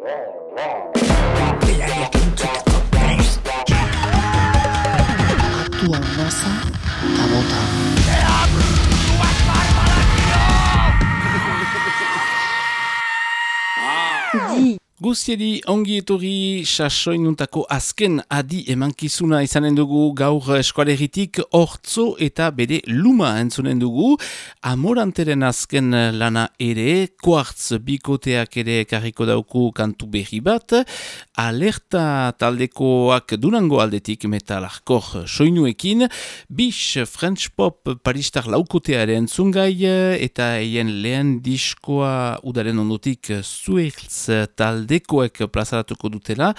roar, roar. Di, Guztiedi ongi etorri sasoinuntako azken adi emankizuna izanen dugu gaur eskualeritik hortzo eta bere luma entzunen dugu. Amoranteren azken lana ere, kuartz bikoteak ere karriko dauku kantu berri bat. Alerta taldekoak durango aldetik metalarkor soinuekin. Bish French Pop Paristar laukotearen zungai eta eien lehen diskoa udaren ondotik zuertz talde dekoek plazaratuko dutela,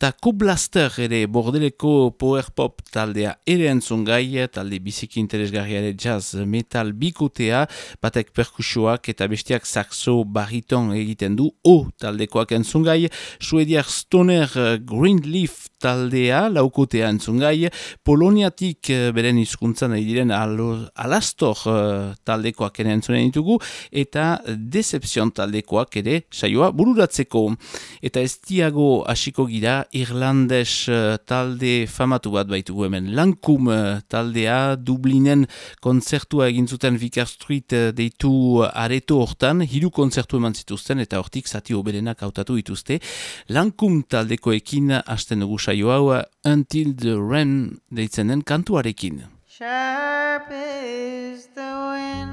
eta Blaster ere bordeleko power pop taldea ere entzun gai, talde biziki interesgarria ere jazz metal bikotea, batek perkusioak eta bestiak saxo bariton egiten du, o taldekoak entzun gai, suediak stoner Greenleaf taldea, laukotea entzun gai, poloniatik beren hizkuntzan ari diren alastor taldekoak ere entzunen ditugu, eta decepzion taldekoak ere saioa bururatzeko. Eta ez diago hasiko gira, irlandes uh, talde famatu bat baitugu hemen. Lankum uh, taldea Dublinen kontzertua egin zuten Vicar Street uh, deitu areto hortan, hiru kontzertu eman zituzten eta hortik zati oberenak hautatu dituzte. Lankum taldekoekin hasten dugu saio hau Until the Ren deitzen den kantuarekin. Sharp is the wind,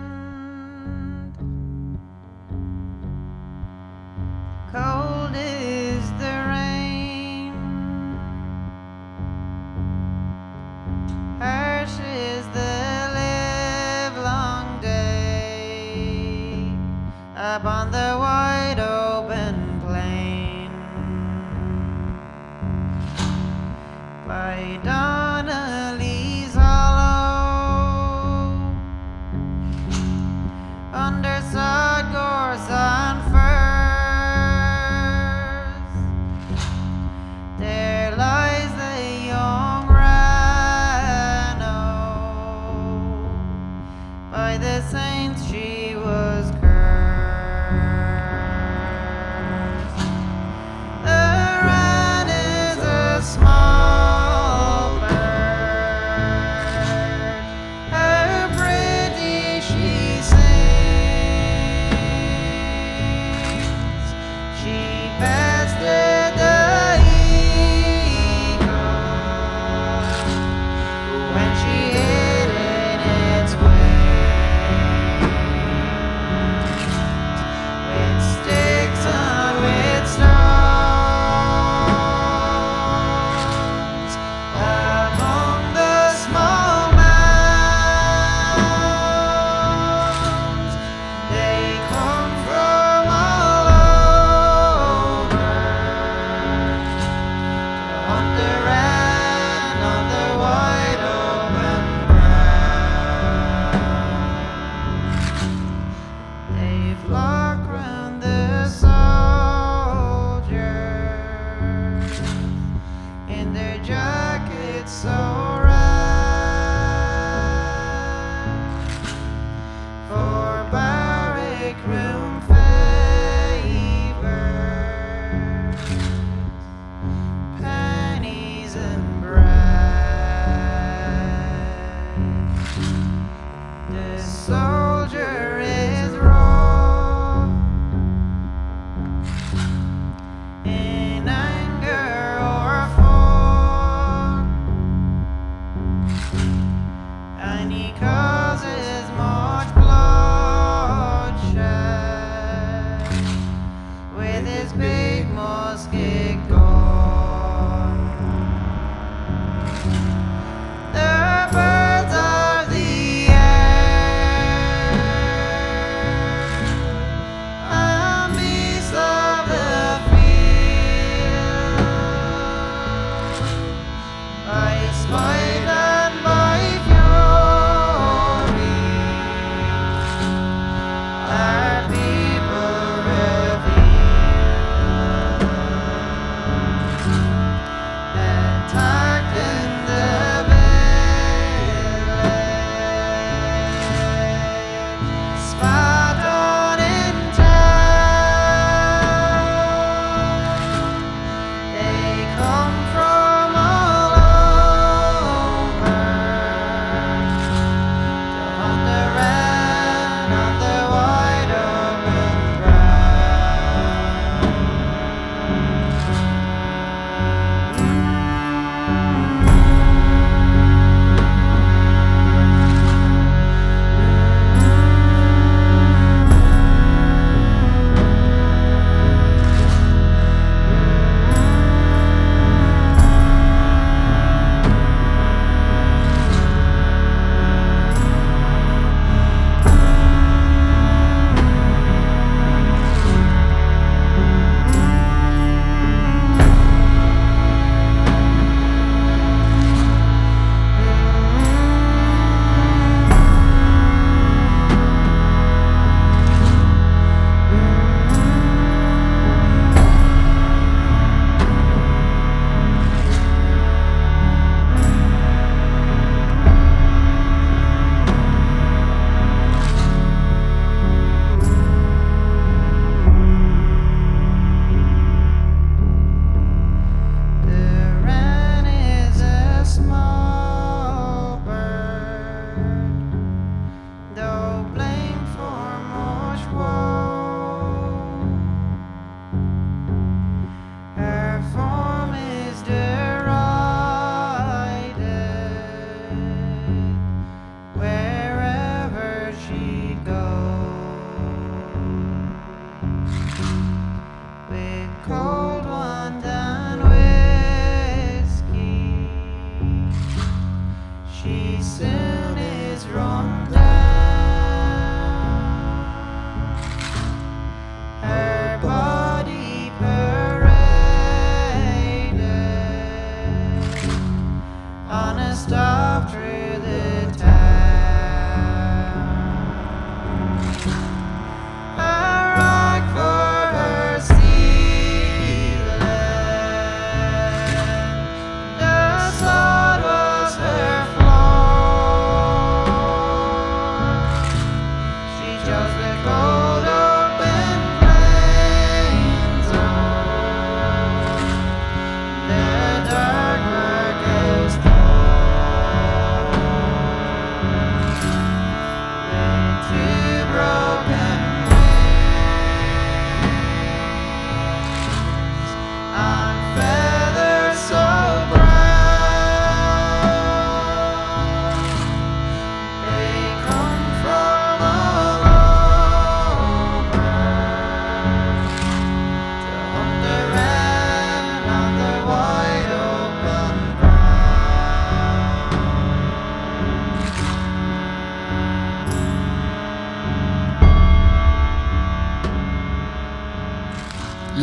cold is I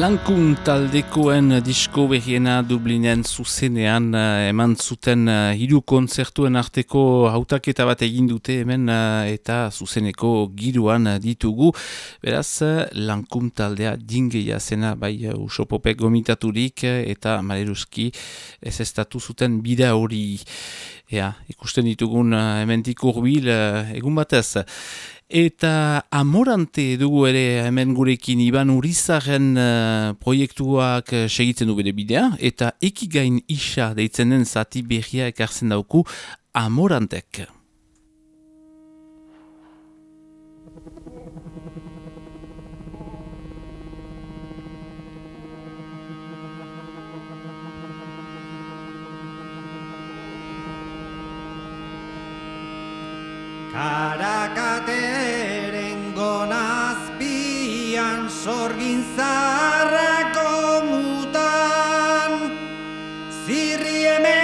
Lankun taldekoen disko berriena Dublinen zuzenean uh, eman zuten uh, hiru kontzertuen arteko hautaketa bat egin dute hemen uh, eta zuzeneko giruan ditugu. Beraz, Lankun taldea dingeia zena bai usopopek gomitaturik eta maleruski ez estatu zuten bida hori. Ea, ikusten ditugun hementik urbil uh, egun batez. Eta amorante dugu ere hemen gurekin Iban Urizaren uh, proiektuak uh, segitzen du bere bidea. Eta ekigain isa deitzen den zati berria ekartzen dauku amorantek. Karakateren gonazpian sorgin zarrako mutan. Zirri hemen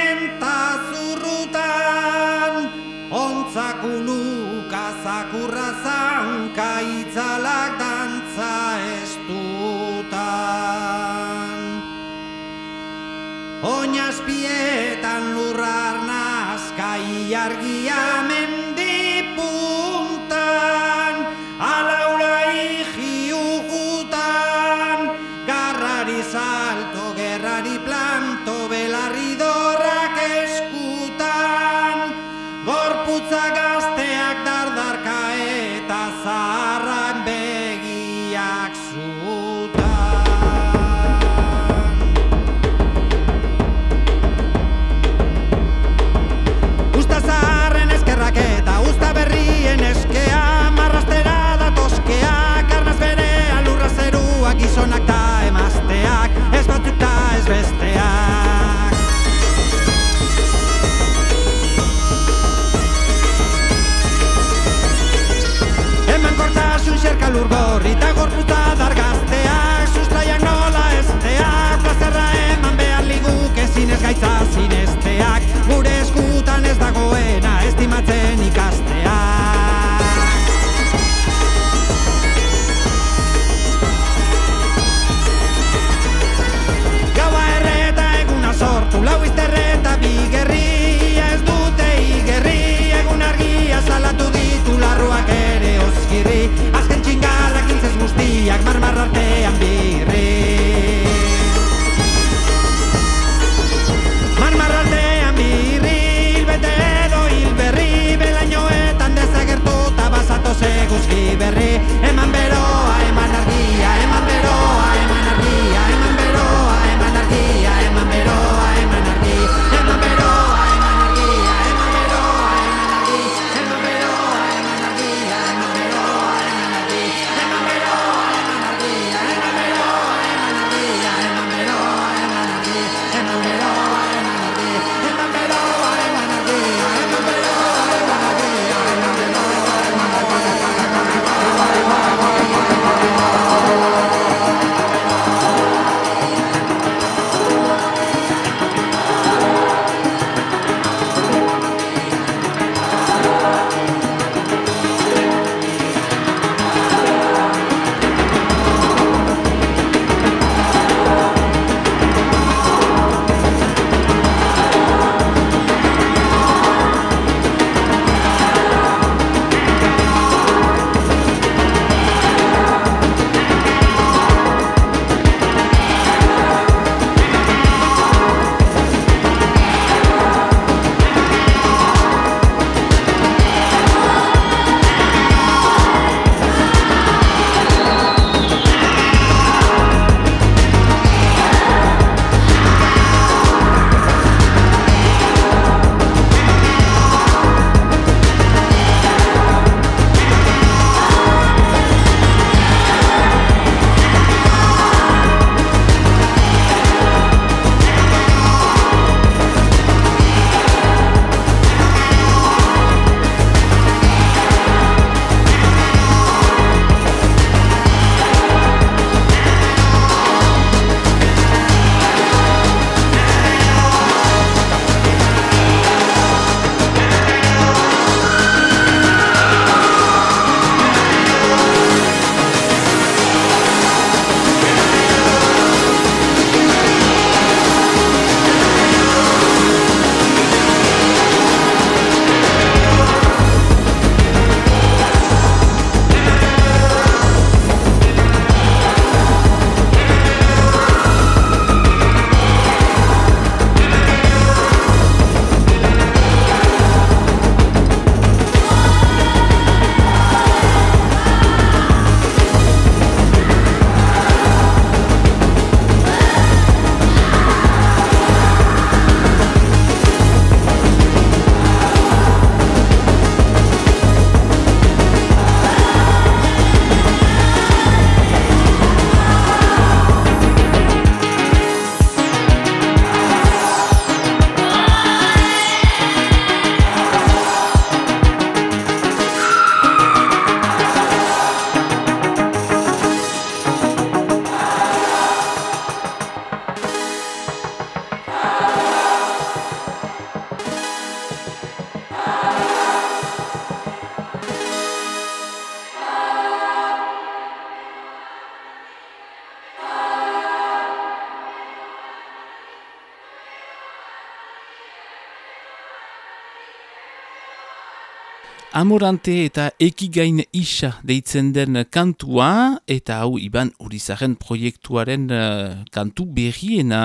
Amorante eta ekigain isa deitzen den kantua, eta hau iban urizaren proiektuaren uh, kantu berriena.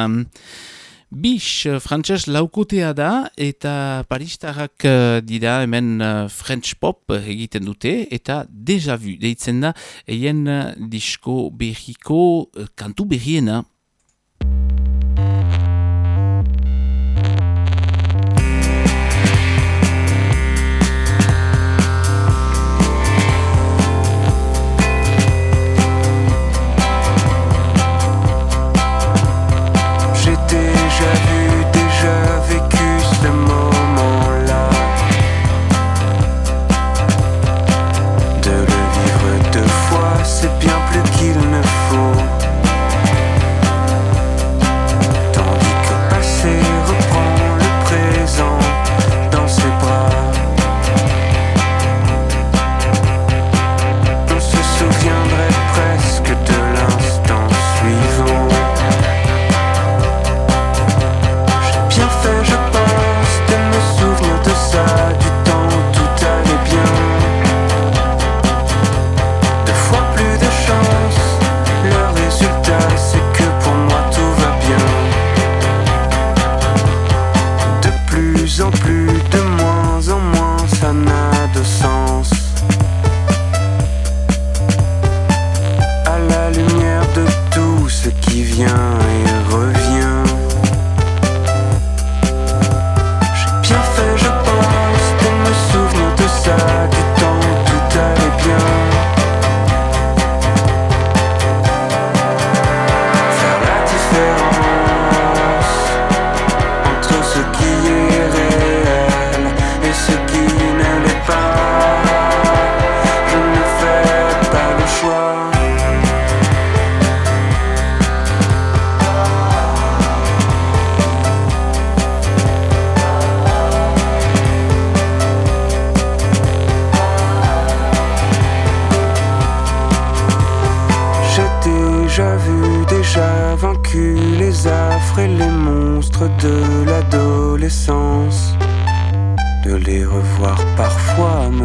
Bix, frantses laukotea da, eta paristarrak uh, dira hemen French pop egiten dute, eta deja vu deitzen da, eien disko berriko kantu berriena.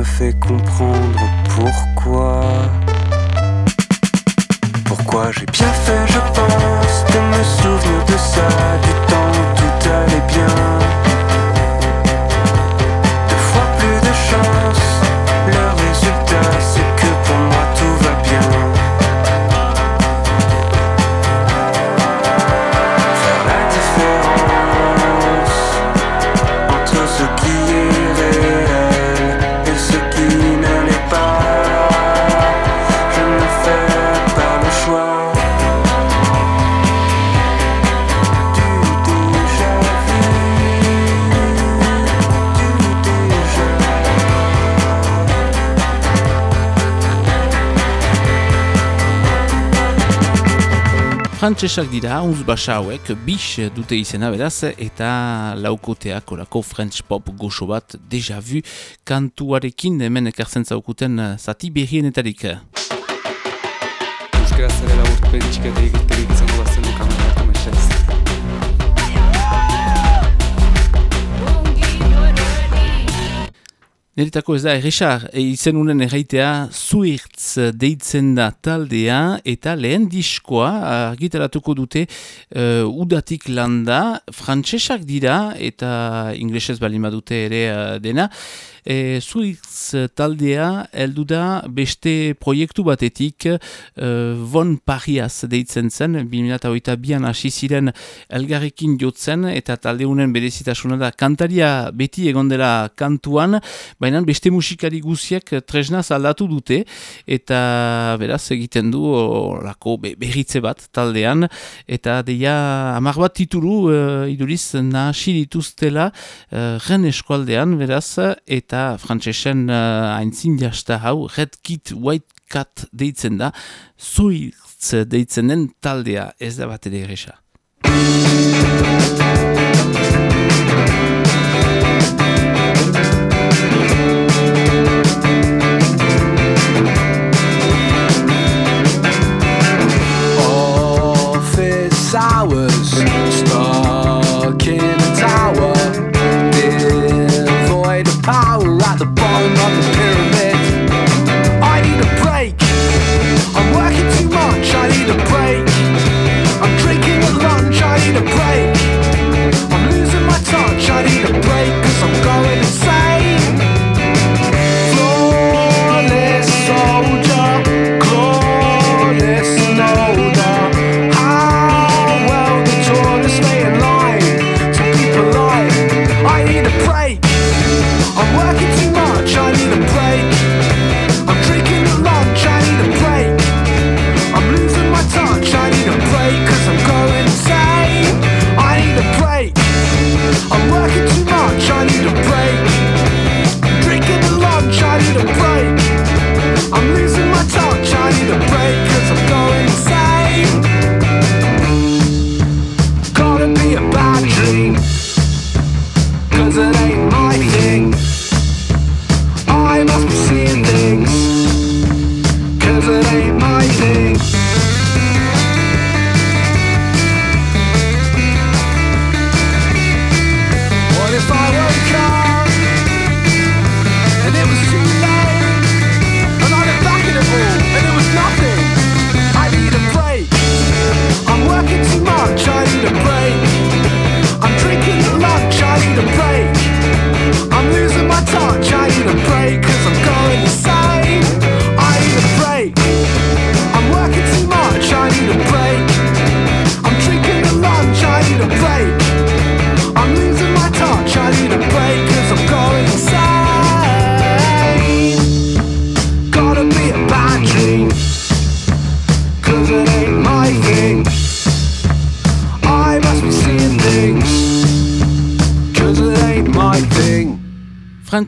me fait comprendre pourquoi. Pourquoi j'ai bien fait. Frantsesak dira, unz basa hauek, bis dute izena beraz, eta laukoteak orako French pop goxo bat deja vu kantuarekin hemen ekartzen zaukuten zati berrienetarik. Euskara zare laburtu txikate Neritako ez da, errexar, e, izen unen erraitea, zuirtz deitzen da taldea, eta lehen diskoa, argitaratuko dute, uh, udatik landa, frantsesak dira, eta inglesez bali dute ere uh, dena, e, Zuitz taldea heldu da beste proiektu batetik e, Von Pariaz deitzen zen, 2008 bian hasi ziren elgarrekin jotzen eta talde unen berezitasuna da. Kantaria beti egondela kantuan, baina beste musikari guziak tresnaz aldatu dute eta beraz egiten du lako berritze bat taldean. Eta deia amar bat titulu e, iduriz nahasi dituztela e, ren eskualdean beraz eta frantsesen uh, aintzin jasta hau Red Kit White Cat deitzen da, zuitz deitzen den taldea. Ez da bat ere six hours stuck in a tower, devoid of power.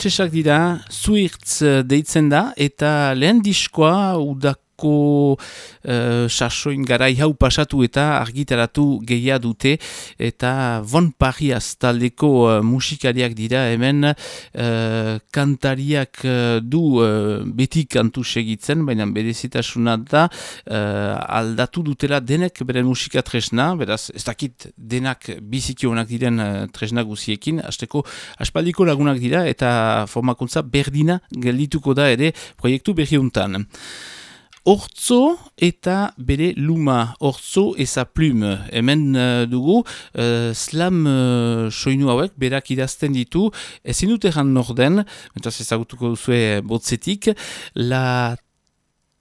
Frantsesak dira, Zuirtz eh, deitzen da, eta lehen diskoa udako uh, sasoin garai hau pasatu eta argitaratu gehia dute, eta Von Pariaz taldeko uh, musikariak dira hemen. Uh, kantariak du uh, beti kantu segitzen, baina berezitasuna da uh, aldatu dutela denek beren musika tresna, beraz ez dakit denak biziki honak diren tresna guziekin, hasteko aspaldiko lagunak dira eta formakuntza berdina geldituko da ere proiektu berriuntan. Hortzo eta bere luma, hortzo eza plume. Hemen uh, dugu, uh, slam uh, soinu hauek, berak idazten ditu, ezin dute jan norden, mentaz ezagutuko duzue botzetik, la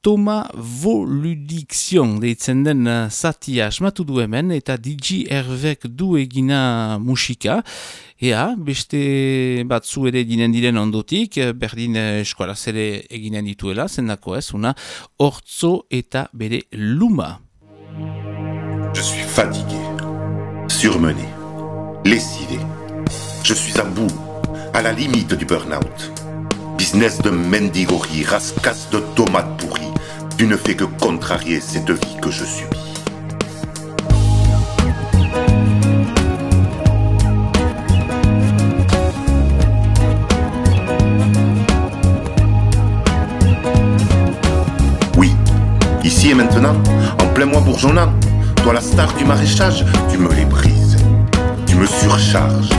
Toma Voludiction deitzen den uh, zatia asmatu du hemen eta DJ Ervek du egina musika. Ea, beste batzu ere dinen diren ondotik, berdin eskuala zere eginen dituela, zendako ez, una hortzo eta bere luma. Je suis fatigué, surmené, lessivé. Je suis à bout, à la limite du burn-out. Business de mendigorie, rascasse de tomates pourries. Tu ne fais que contrarier cette vie que je subis. Oui, ici et maintenant, en plein mois bourgeonnant, toi la star du maraîchage, tu me les brises, tu me surcharges.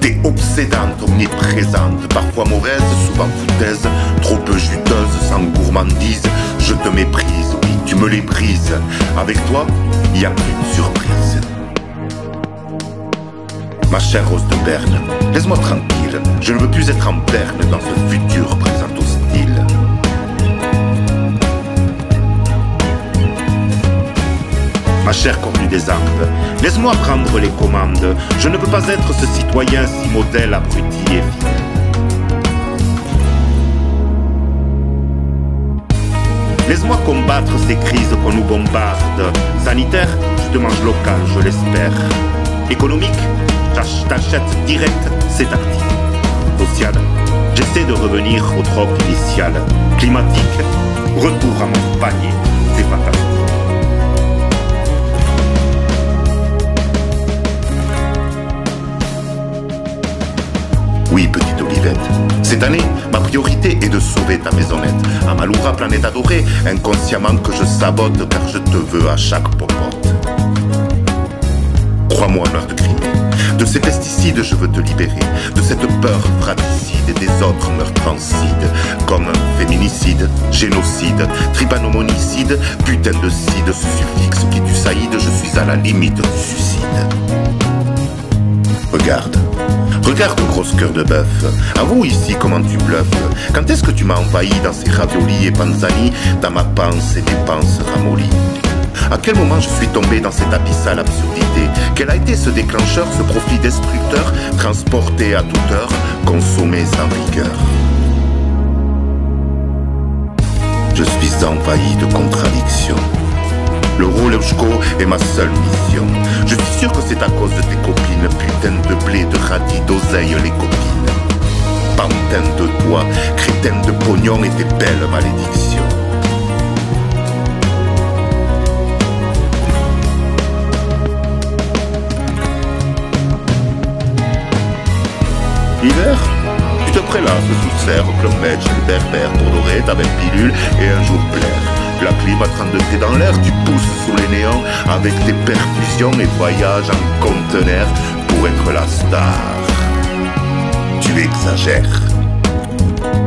T'es obsédante, omniprésente, parfois mauvaise, souvent foutaise, trop peu juteuse, sans gourmandise. Je te méprise, oui, tu me les brises. Avec toi, il y a plus de surprise. Ma chère Rose de Berne, laisse-moi tranquille. Je ne veux plus être en berne dans ce futur présent hostile. Ma chère contenue des Alpes, laisse-moi prendre les commandes. Je ne veux pas être ce citoyen si modèle, abruti et vil. Laisse-moi combattre ces crises qu'on nous bombarde. Sanitaire, je te mange local, je l'espère. Économique, j'ach- t'achète direct, c'est actif. Social, j'essaie de revenir au troc initial. Climatique, retour à mon panier, c'est fatal. Oui, petite Olivette. Cette année, priorité est de sauver ta maisonnette. À Maloura, planète adorée, inconsciemment que je sabote car je te veux à chaque popote. Crois-moi, meurtre de Crimée. De ces pesticides, je veux te libérer. De cette peur fratricide et des autres meurtrancides. Comme féminicide, génocide, tripanomonicide, putain de cide, ce suffixe qui tue Saïd, je suis à la limite du suicide. Regarde. Regarde, grosse cœur de bœuf. Avoue ici comment tu bluffes. Quand est-ce que tu m'as envahi dans ces raviolis et panzani, dans ma panse et dépenses ramollies? À quel moment je suis tombé dans cette abyssale absurdité? Quel a été ce déclencheur, ce profit destructeur, transporté à toute heure, consommé sans rigueur? Je suis envahi de contradictions. Le Eushko est ma seule mission. Je suis sûr que c'est à cause de tes copines, putain de blé, de radis, d'oseille, les copines. Pantin de toi, crétin de pognon et tes belles malédictions. Hiver Tu te prélasses sous serre, club match, les berbères pour dorer ta belle pilule et un jour plaire. La clim à 30 degrés dans l'air, tu pousses sous les néants avec tes perfusions et voyages en conteneur pour être la star. Tu exagères.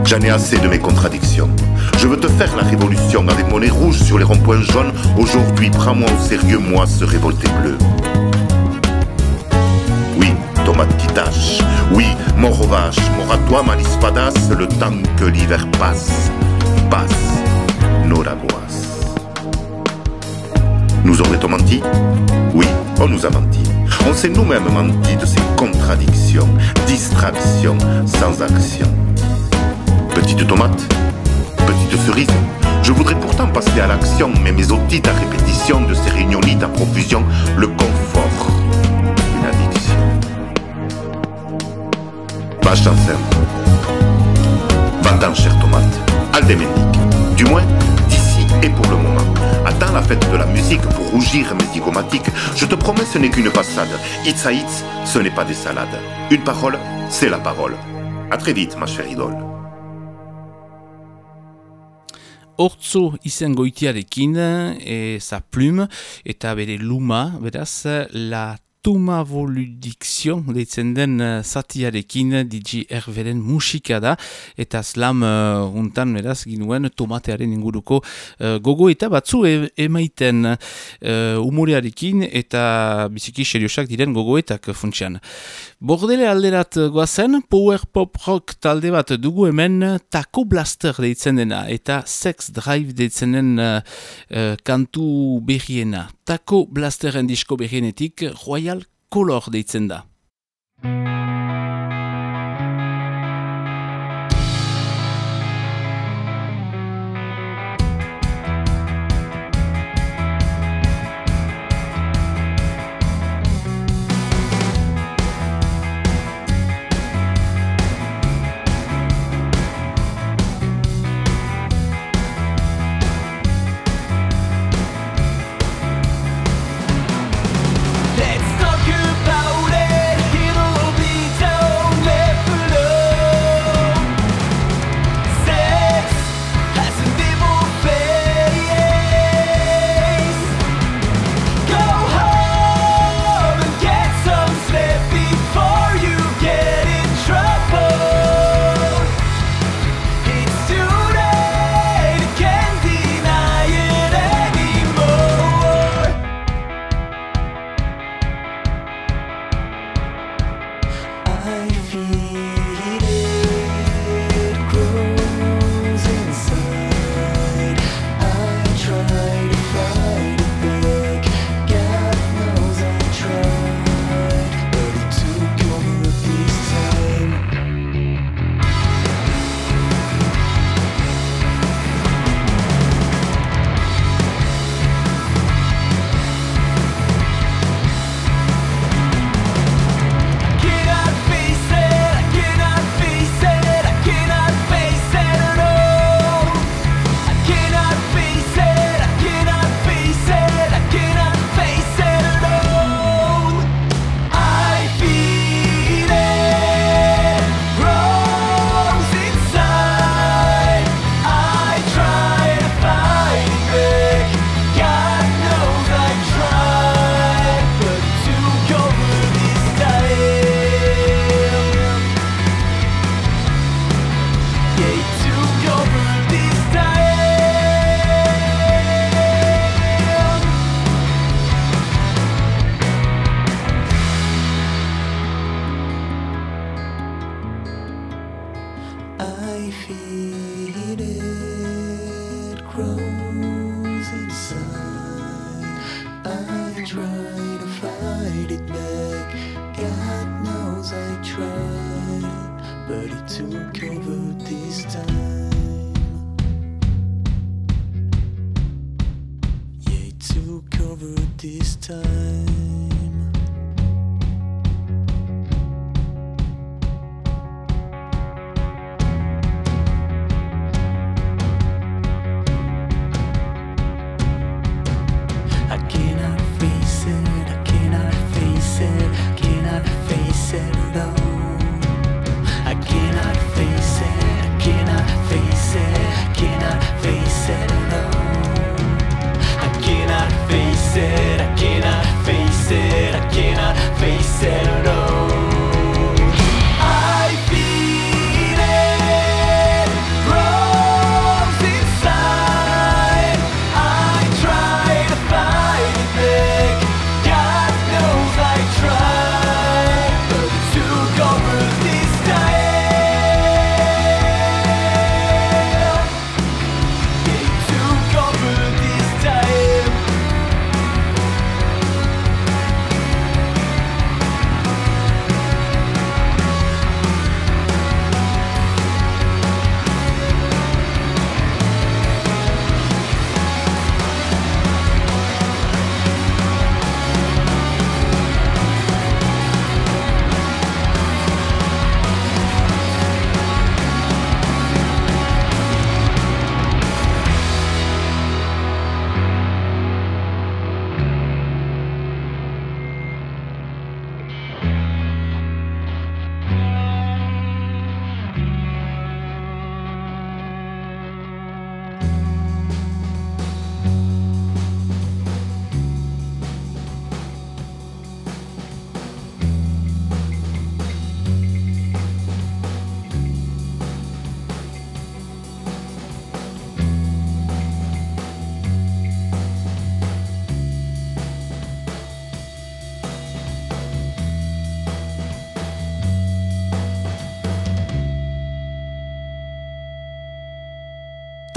J'en ai assez de mes contradictions. Je veux te faire la révolution avec mon nez rouge sur les ronds-points jaunes. Aujourd'hui, prends-moi au sérieux, moi, ce révolté bleu. Oui, tomate qui tâche. Oui, mort aux vaches. Le temps que l'hiver passe. Passe, Nous aurait-on menti Oui, on nous a menti. On s'est nous-mêmes menti de ces contradictions, distractions sans action. Petite tomate, petite cerise. Je voudrais pourtant passer à l'action, mais mes otites à répétition de ces réunionites à profusion, le confort, une addiction. Vache enceinte, Va-t'en, chère tomate. Aldéménique. Du moins, et pour le moment. Attends la fête de la musique pour rougir mes zygomatiques. Je te promets, ce n'est qu'une passade. It's a ce n'est pas des salades. Une parole, c'est la parole. À très vite, ma chère idole. E, bere luma, la tuma voludiction deitzen den uh, zatiarekin DJ Herberen musika da, eta slam uh, untan, beraz, ginuen tomatearen inguruko uh, gogo eta batzu e emaiten uh, umorearekin eta biziki seriosak diren gogoetak funtsian. Bordele alderat goazen, power pop rock talde bat dugu hemen Taco Blaster deitzen dena eta Sex Drive deitzen den uh, kantu berriena. Taco Blasteren disko berrienetik Royal Color deitzen da. I feel it grows inside. I try to fight it back. God knows I tried, but it took over this time. Yeah, it took over this time.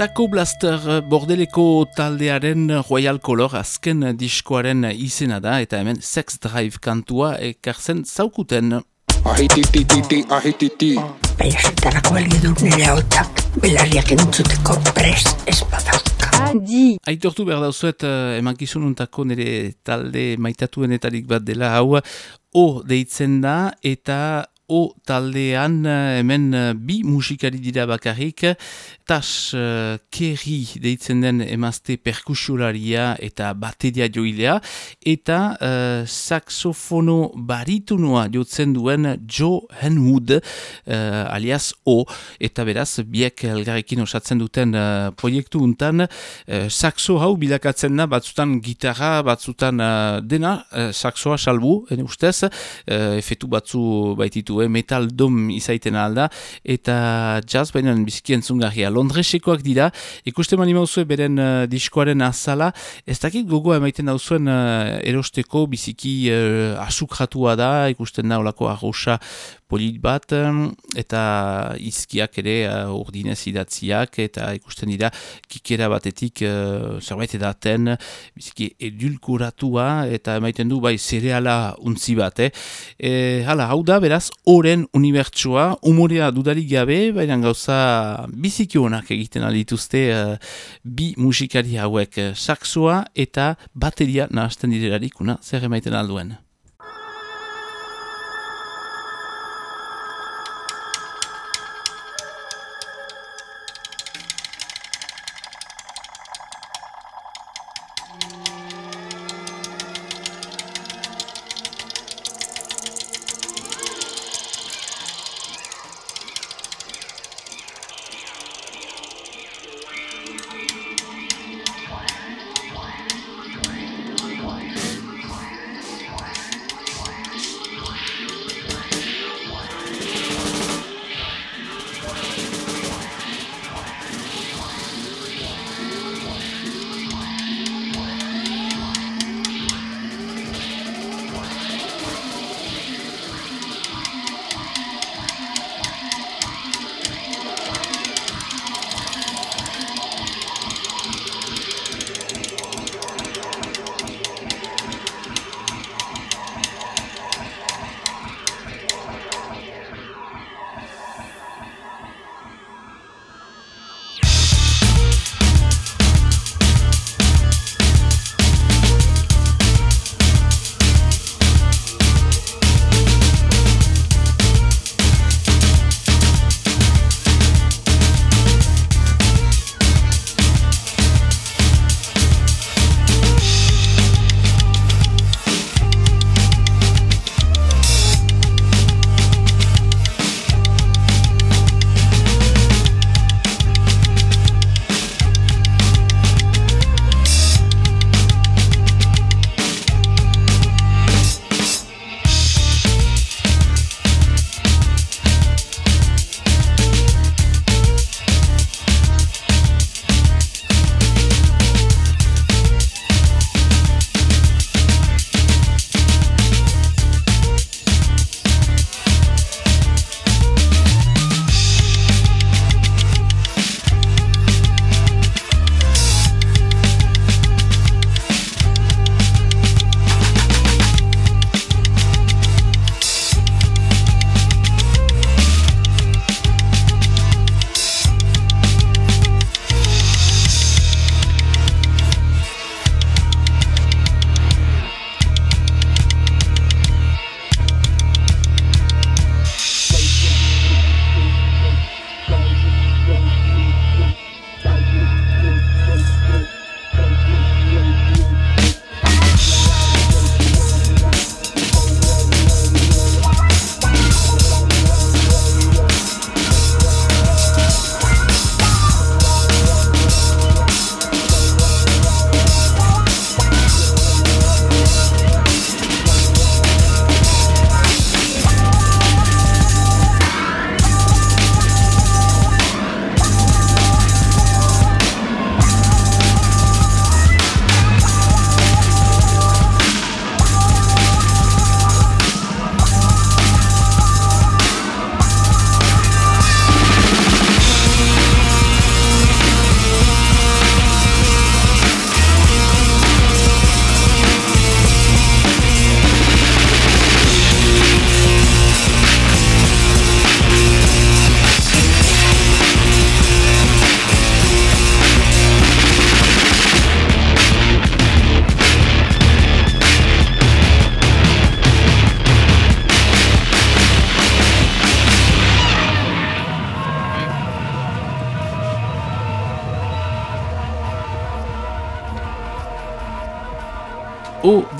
Taco Blaster bordeleko taldearen Royal Color azken diskoaren izena da eta hemen Sex Drive kantua ekartzen zaukuten. Ahititititi, ahititi. Baiasetarako balio du nire hotzak, belarriak entzuteko prest ez badauka. Adi. Aitortu behar dauzuet emankizununtako nire talde maitatuenetarik bat dela hau O deitzen da eta O taldean eh, hemen eh, bi musikari dira bakarrik. Tas uh, Kerry deitzen den emazte perkusiolaria eta bateria joilea. Eta uh, saxofono baritunoa jotzen duen Joe Henwood uh, alias O. Eta beraz biek elgarrekin osatzen duten uh, proiektu untan uh, saxo hau bilakatzen da batzutan gitarra batzutan uh, dena uh, saxoa salbu ustez. Uh, efetu batzu baititu eh, metal dom izaiten alda eta jazz baina biziki entzungarria. Londresekoak dira, ikusten mani mauzue beren uh, diskoaren azala, ez dakit gogoa emaiten dauzuen uh, erosteko biziki uh, asukratua da, ikusten da olako arrosa polit bat eta izkiak ere uh, urdinez idatziak eta ikusten dira kikera batetik uh, zerbait edaten biziki edulkuratua eta emaiten du bai zereala untzi bat eh? e, hala, hau da beraz oren unibertsua umorea dudarik gabe baina gauza biziki honak egiten dituzte uh, bi musikari hauek saxoa eta bateria nahazten direlarik una zer emaiten alduen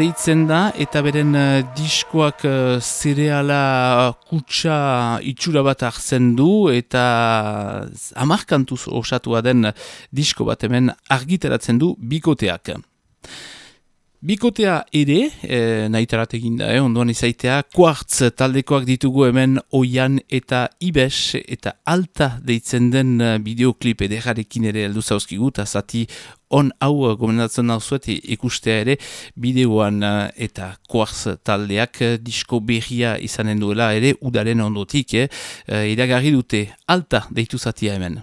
deitzen da eta beren uh, diskoak uh, zereala kutsa itxura bat hartzen du eta amarkantuz osatua den disko bat hemen argitaratzen du bikoteak. Bikotea ere, e, nahitarat eginda, eh, ondoan izaitea, kuartz taldekoak ditugu hemen oian eta ibes eta alta deitzen den eh, bideoklip ederarekin ere aldu zauzkigu, eta zati on hau eh, gomendatzen dauzuet ikustea ere bideoan eta kuartz taldeak disko berria izanen duela ere udaren ondotik, eh, iragarri dute alta deitu zatia hemen.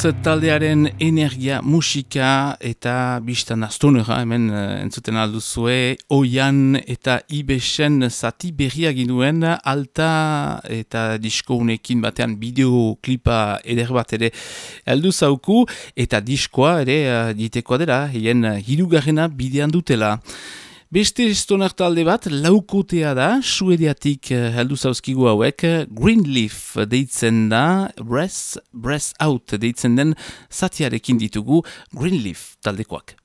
Taldearen energia, musika eta biztan astonera hemen uh, entzuten alduzue oian eta ibesen zati berriak ginuen alta eta diskounekin batean bideoklipa eder bat ere aldu zauku eta diskoa ere ditekoa dela hien hirugarrena bidean dutela. Beste stoner talde bat, laukotea da, suediatik uh, heldu zauzkigu hauek, Greenleaf deitzen da, Breath, Breath Out deitzen den zatiarekin ditugu Greenleaf taldekoak.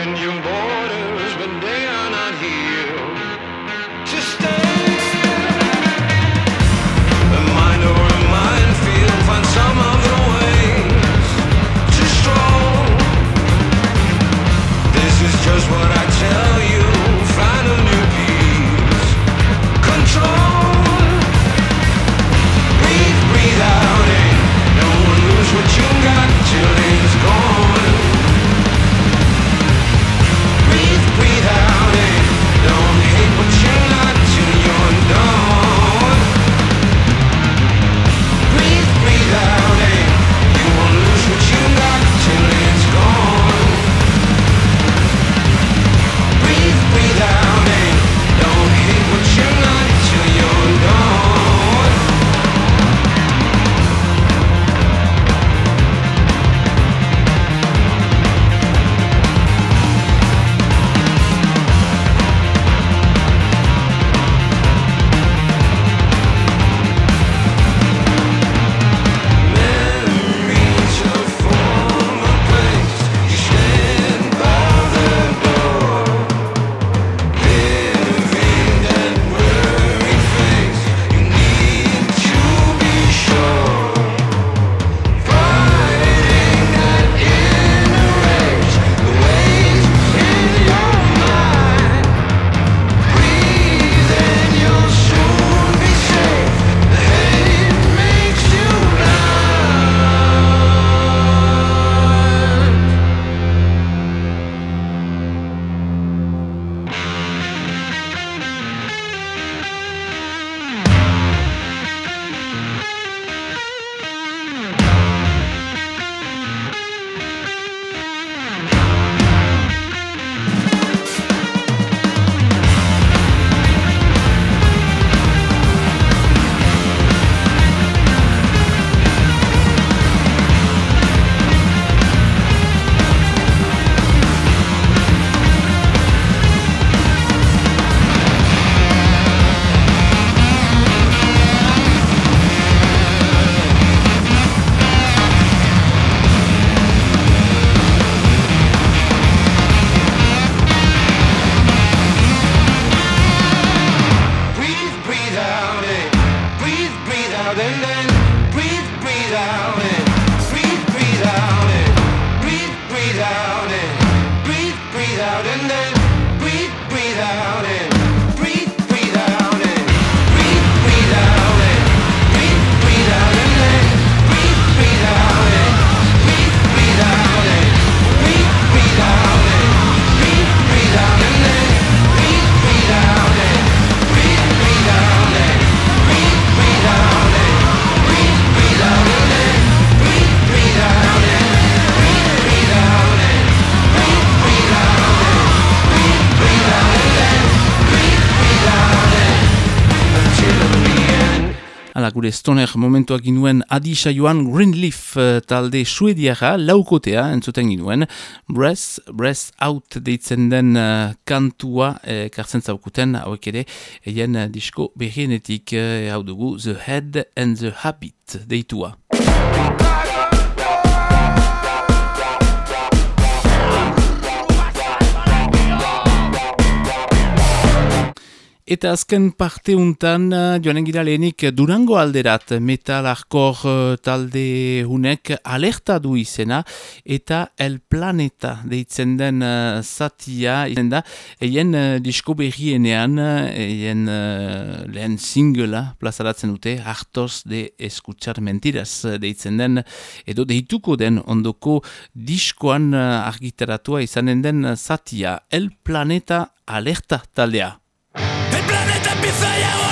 Even jung Stoner momentuak ginuen adisa joan Greenleaf eh, talde suediara laukotea entzuten ginuen. Breath, Breath Out deitzen den uh, kantua eh, kartzen zaukuten hauek ere egen uh, eh, disko behienetik uh, hau dugu The Head and the Habit deitua. Música Eta azken parte untan, eh, joanen gira lehenik Durango alderat metal arkor eh, talde hunek alerta du izena eta El Planeta deitzen den eh, uh, satia izen da, eien uh, disko berrienean, eien uh, lehen singela plazaratzen dute hartos de eskutsar mentiras deitzen den edo deituko den ondoko diskoan argitaratua izanen den satia El Planeta alerta taldea. i you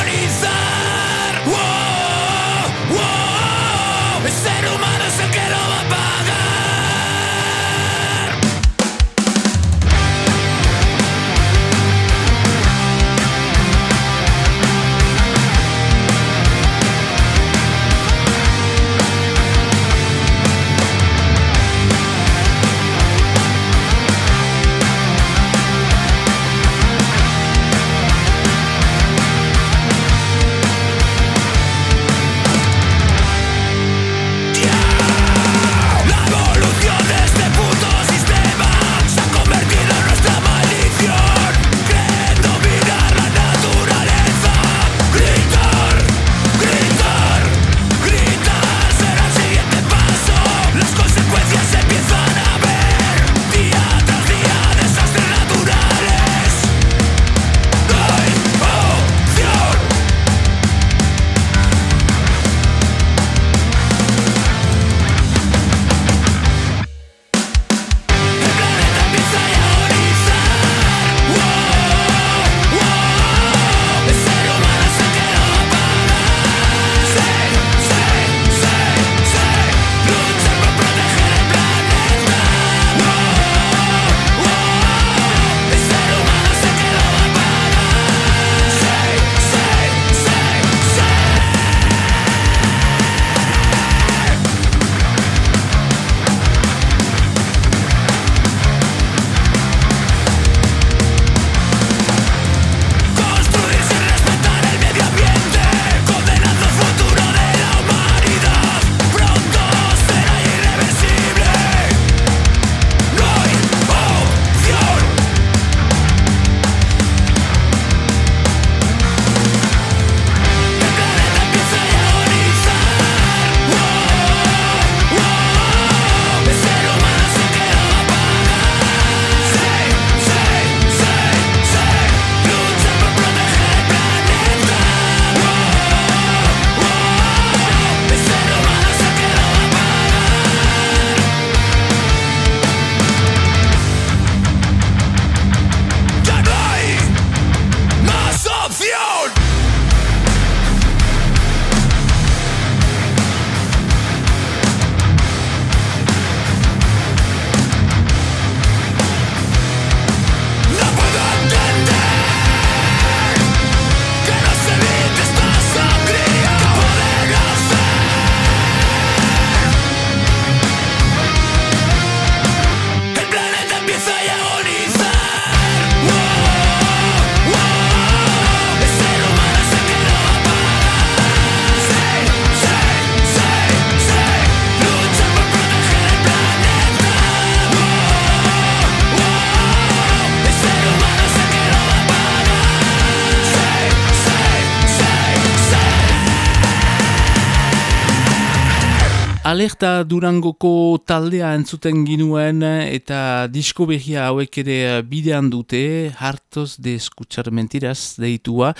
Alerta Durangoko taldea entzuten ginuen eta disko berria hauek ere bidean dute, hartos de escuchar mentiras deitua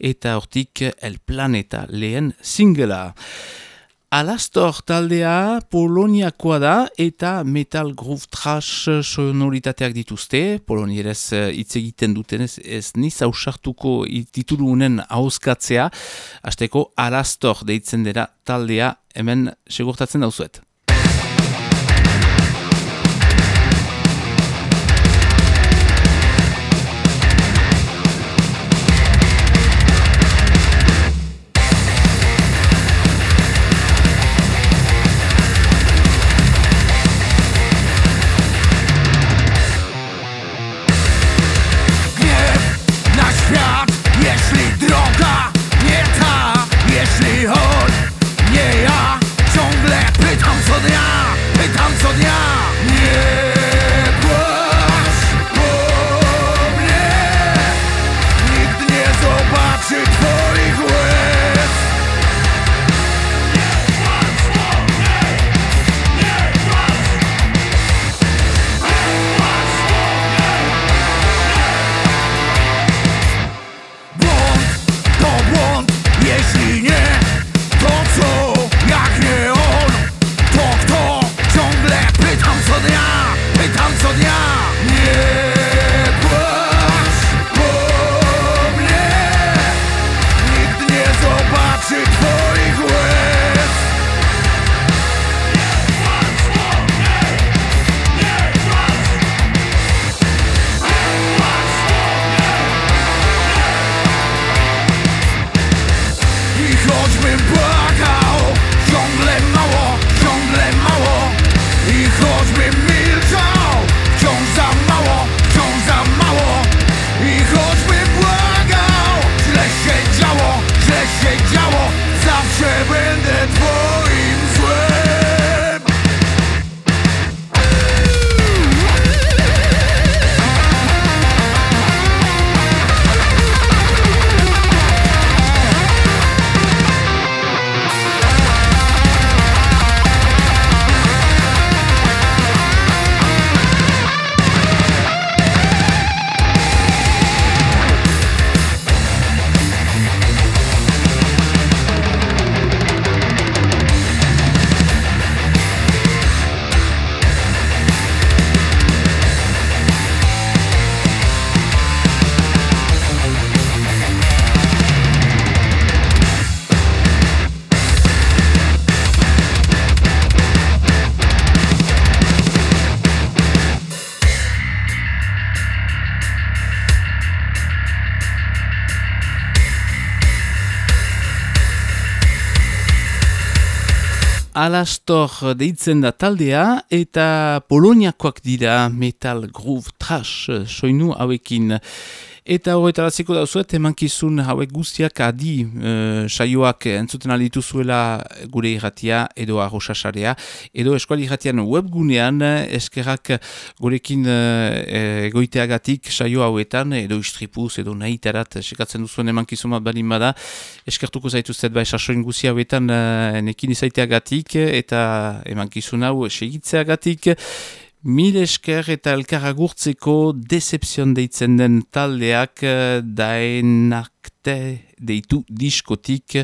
eta hortik El Planeta lehen singela. Alastor taldea Poloniakoa da eta metal groove trash sonoritateak dituzte. Polonieres eh, hitz egiten duten ez, niz hausartuko titulu unen hauskatzea. Azteko Alastor deitzen dira taldea hemen segurtatzen dauzuet. Alastor deitzen da taldea eta Poloniakoak dira metal groove trash soinu hauekin. Eta horretaratzeko dauzuet, emankizun hauek guztiak adi e, saioak entzuten alitu zuela gure irratia edo arrosasarea. Edo eskuali irratian webgunean eskerrak gurekin e, egoiteagatik saio hauetan edo istripuz edo nahitarat sekatzen duzuen emankizun bat balin bada. Eskertuko zaituzet bai sasoin guzti hauetan e, nekin izaiteagatik eta emankizun hau segitzeagatik. Mil esker eta elkaragurtzeko decepzion deitzen den taldeak eh, daenakte deitu diskotik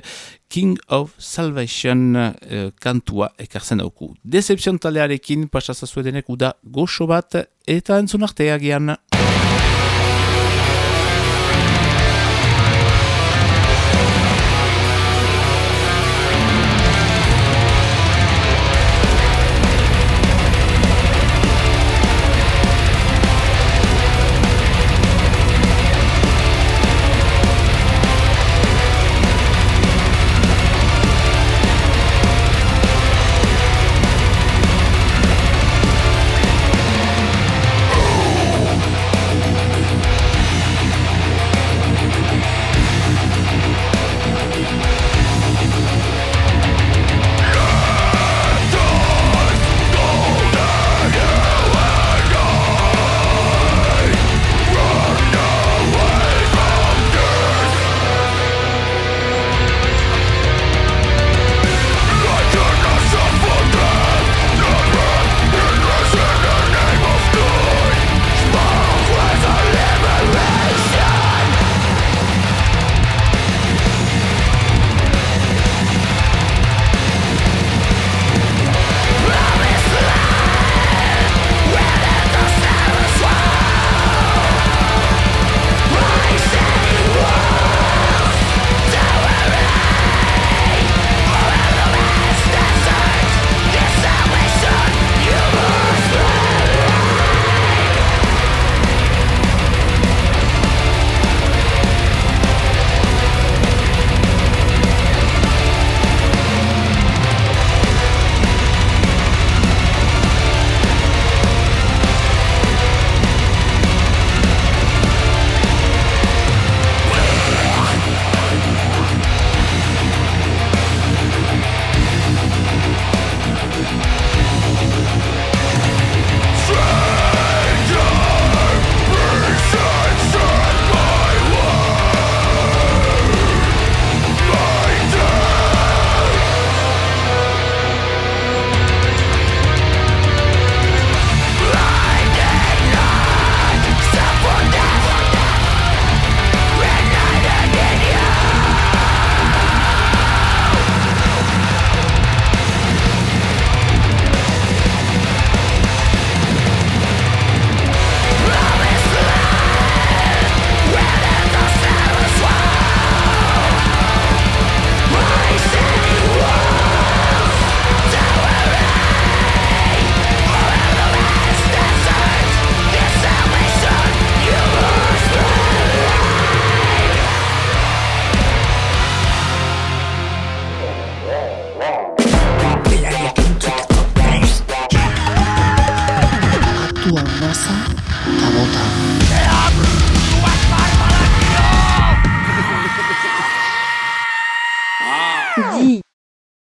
King of Salvation uh, kantua ekartzen dauku. Decepzion taldearekin pasazazuedenek uda goxo bat eta entzun arteagian.